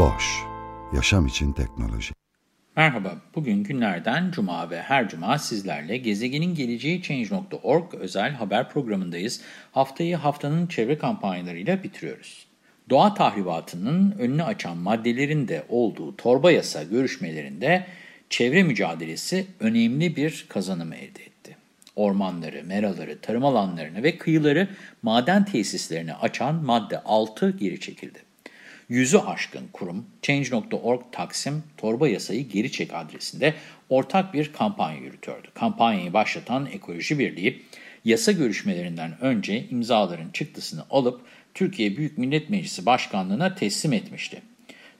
Boş, yaşam için teknoloji. Merhaba, bugün günlerden cuma ve her cuma sizlerle gezegenin geleceği Change.org özel haber programındayız. Haftayı haftanın çevre kampanyalarıyla bitiriyoruz. Doğa tahribatının önünü açan maddelerin de olduğu torba yasa görüşmelerinde çevre mücadelesi önemli bir kazanım elde etti. Ormanları, meraları, tarım alanlarını ve kıyıları maden tesislerini açan madde 6 geri çekildi. Yüzü aşkın kurum Change.org Taksim Torba Yasayı Geri Çek adresinde ortak bir kampanya yürütüyordu. Kampanyayı başlatan Ekoloji Birliği, yasa görüşmelerinden önce imzaların çıktısını alıp Türkiye Büyük Millet Meclisi Başkanlığı'na teslim etmişti.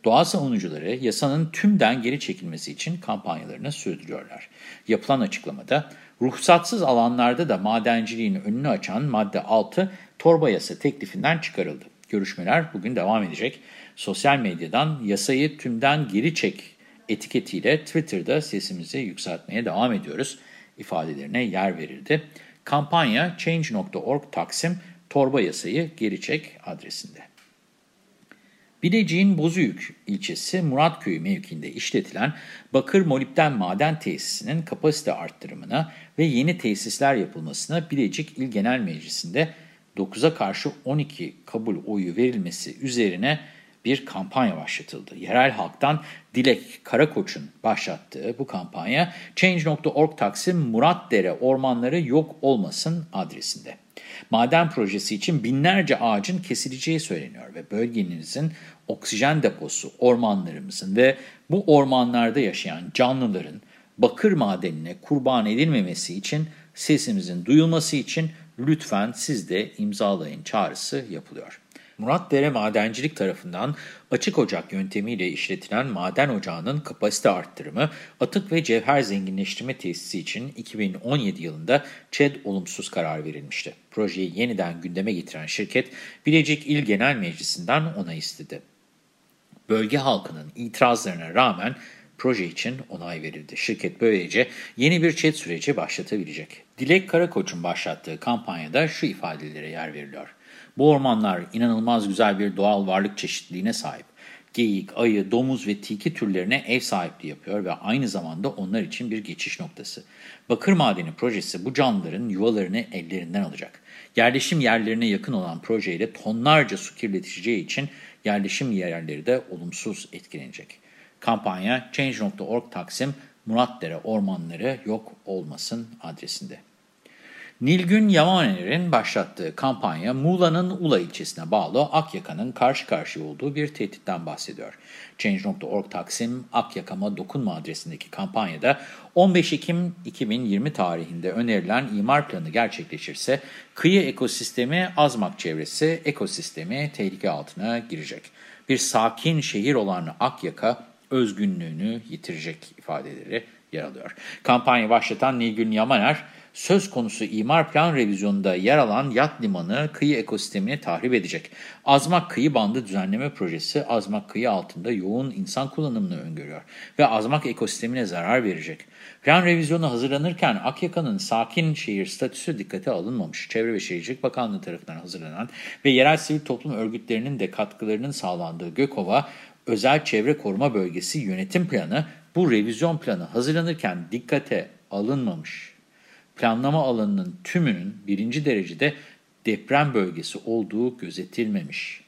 Doğa savunucuları yasanın tümden geri çekilmesi için kampanyalarını sürdürüyorlar. Yapılan açıklamada ruhsatsız alanlarda da madenciliğin önünü açan madde 6 torba yasa teklifinden çıkarıldı. Görüşmeler bugün devam edecek. Sosyal medyadan yasayı tümden geri çek etiketiyle Twitter'da sesimizi yükseltmeye devam ediyoruz ifadelerine yer verildi. Kampanya Change.org Taksim torba yasayı geri çek adresinde. Bilecik'in Bozüyük ilçesi Muratköy mevkiinde işletilen bakır molibden maden tesisinin kapasite arttırımına ve yeni tesisler yapılmasına Bilecik İl Genel Meclisi'nde 9'a karşı 12 kabul oyu verilmesi üzerine bir kampanya başlatıldı. Yerel halktan Dilek Karakoç'un başlattığı bu kampanya Change.org Taksim Muratdere Ormanları Yok Olmasın adresinde. Maden projesi için binlerce ağacın kesileceği söyleniyor ve bölgemizin oksijen deposu, ormanlarımızın ve bu ormanlarda yaşayan canlıların bakır madenine kurban edilmemesi için sesimizin duyulması için lütfen siz de imzalayın çağrısı yapılıyor. Muratdere Madencilik tarafından açık ocak yöntemiyle işletilen maden ocağının kapasite arttırımı, atık ve cevher zenginleştirme tesisi için 2017 yılında ÇED olumsuz karar verilmişti. Projeyi yeniden gündeme getiren şirket, Bilecik İl Genel Meclisi'nden onay istedi. Bölge halkının itirazlarına rağmen proje için onay verildi. Şirket böylece yeni bir ÇED süreci başlatabilecek. Dilek Karakoç'un başlattığı kampanyada şu ifadelere yer veriliyor. Bu ormanlar inanılmaz güzel bir doğal varlık çeşitliliğine sahip. Geyik, ayı, domuz ve tilki türlerine ev sahipliği yapıyor ve aynı zamanda onlar için bir geçiş noktası. Bakır Madeni projesi bu canlıların yuvalarını ellerinden alacak. Yerleşim yerlerine yakın olan projeyle tonlarca su kirleteceği için yerleşim yerleri de olumsuz etkilenecek. Kampanya Change.org Taksim Muratdere Ormanları Yok Olmasın adresinde. Nilgün Yamaner'in başlattığı kampanya Muğla'nın Ula ilçesine bağlı Akyaka'nın karşı karşıya olduğu bir tehditten bahsediyor. Change.org Taksim Akyakama Dokunma adresindeki kampanyada 15 Ekim 2020 tarihinde önerilen imar planı gerçekleşirse kıyı ekosistemi Azmak çevresi ekosistemi tehlike altına girecek. Bir sakin şehir olan Akyaka özgünlüğünü yitirecek ifadeleri yer alıyor. Kampanya başlatan Nilgün Yamaner, söz konusu imar plan revizyonunda yer alan yat limanı kıyı ekosistemini tahrip edecek. Azmak Kıyı Bandı Düzenleme Projesi Azmak Kıyı altında yoğun insan kullanımını öngörüyor ve Azmak ekosistemine zarar verecek. Plan revizyonu hazırlanırken Akyaka'nın sakin şehir statüsü dikkate alınmamış. Çevre ve Şehircilik Bakanlığı tarafından hazırlanan ve yerel sivil toplum örgütlerinin de katkılarının sağlandığı Gökova Özel Çevre Koruma Bölgesi Yönetim Planı bu revizyon planı hazırlanırken dikkate alınmamış planlama alanının tümünün birinci derecede deprem bölgesi olduğu gözetilmemiş.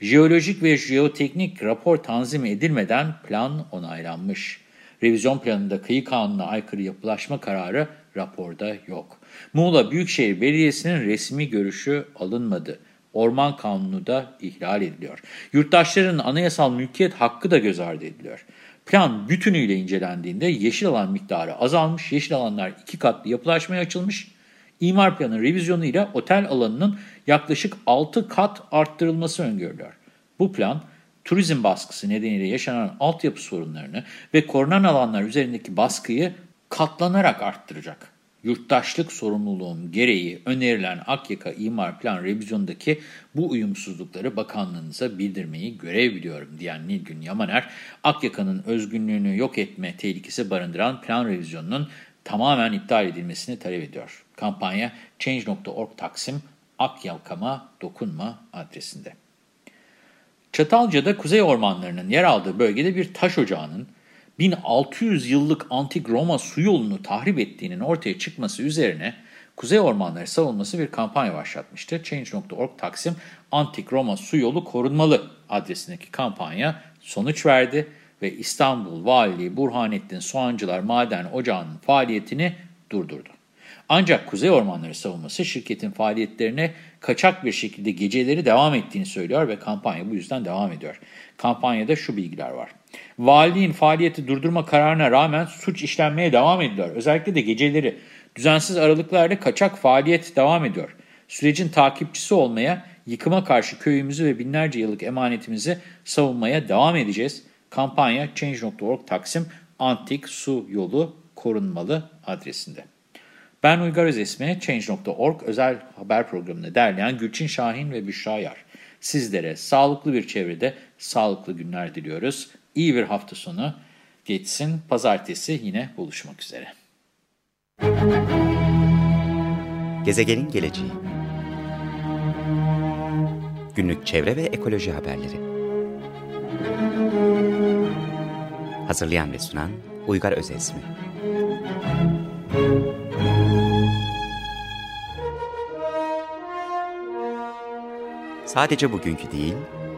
Jeolojik ve jeoteknik rapor tanzim edilmeden plan onaylanmış. Revizyon planında kıyı kanununa aykırı yapılaşma kararı raporda yok. Muğla Büyükşehir Belediyesi'nin resmi görüşü alınmadı. Orman Kanunu da ihlal ediliyor. Yurttaşların anayasal mülkiyet hakkı da göz ardı ediliyor. Plan bütünüyle incelendiğinde yeşil alan miktarı azalmış, yeşil alanlar iki katlı yapılaşmaya açılmış, İmar planı revizyonuyla otel alanının yaklaşık 6 kat arttırılması öngörülüyor. Bu plan, turizm baskısı nedeniyle yaşanan altyapı sorunlarını ve korunan alanlar üzerindeki baskıyı katlanarak arttıracak. Yurttaşlık sorumluluğum gereği önerilen Akyaka İmar Plan revizyondaki bu uyumsuzlukları bakanlığınıza bildirmeyi görev biliyorum diyen Nilgün Yamaner, Akyaka'nın özgünlüğünü yok etme tehlikesi barındıran plan revizyonunun tamamen iptal edilmesini talep ediyor. Kampanya Change.org Taksim Akyakama Dokunma adresinde. Çatalca'da kuzey ormanlarının yer aldığı bölgede bir taş ocağının 1600 yıllık antik Roma su yolunu tahrip ettiğinin ortaya çıkması üzerine Kuzey Ormanları savunması bir kampanya başlatmıştı. Change.org Taksim Antik Roma Su Yolu Korunmalı adresindeki kampanya sonuç verdi ve İstanbul Valiliği Burhanettin Soğancılar Maden Ocağı'nın faaliyetini durdurdu. Ancak Kuzey Ormanları savunması şirketin faaliyetlerine kaçak bir şekilde geceleri devam ettiğini söylüyor ve kampanya bu yüzden devam ediyor. Kampanyada şu bilgiler var. Valiliğin faaliyeti durdurma kararına rağmen suç işlenmeye devam ediyor. Özellikle de geceleri düzensiz aralıklarla kaçak faaliyet devam ediyor. Sürecin takipçisi olmaya, yıkıma karşı köyümüzü ve binlerce yıllık emanetimizi savunmaya devam edeceğiz. Kampanya Change.org Taksim Antik Su Yolu Korunmalı adresinde. Ben Uygar Özesmi, Change.org özel haber programını derleyen Gülçin Şahin ve Büşra Yar. Sizlere sağlıklı bir çevrede sağlıklı günler diliyoruz. İyi bir hafta sonu geçsin. Pazartesi yine buluşmak üzere. Gezegenin geleceği Günlük çevre ve ekoloji haberleri Hazırlayan ve sunan Uygar Özesmi Sadece bugünkü değil,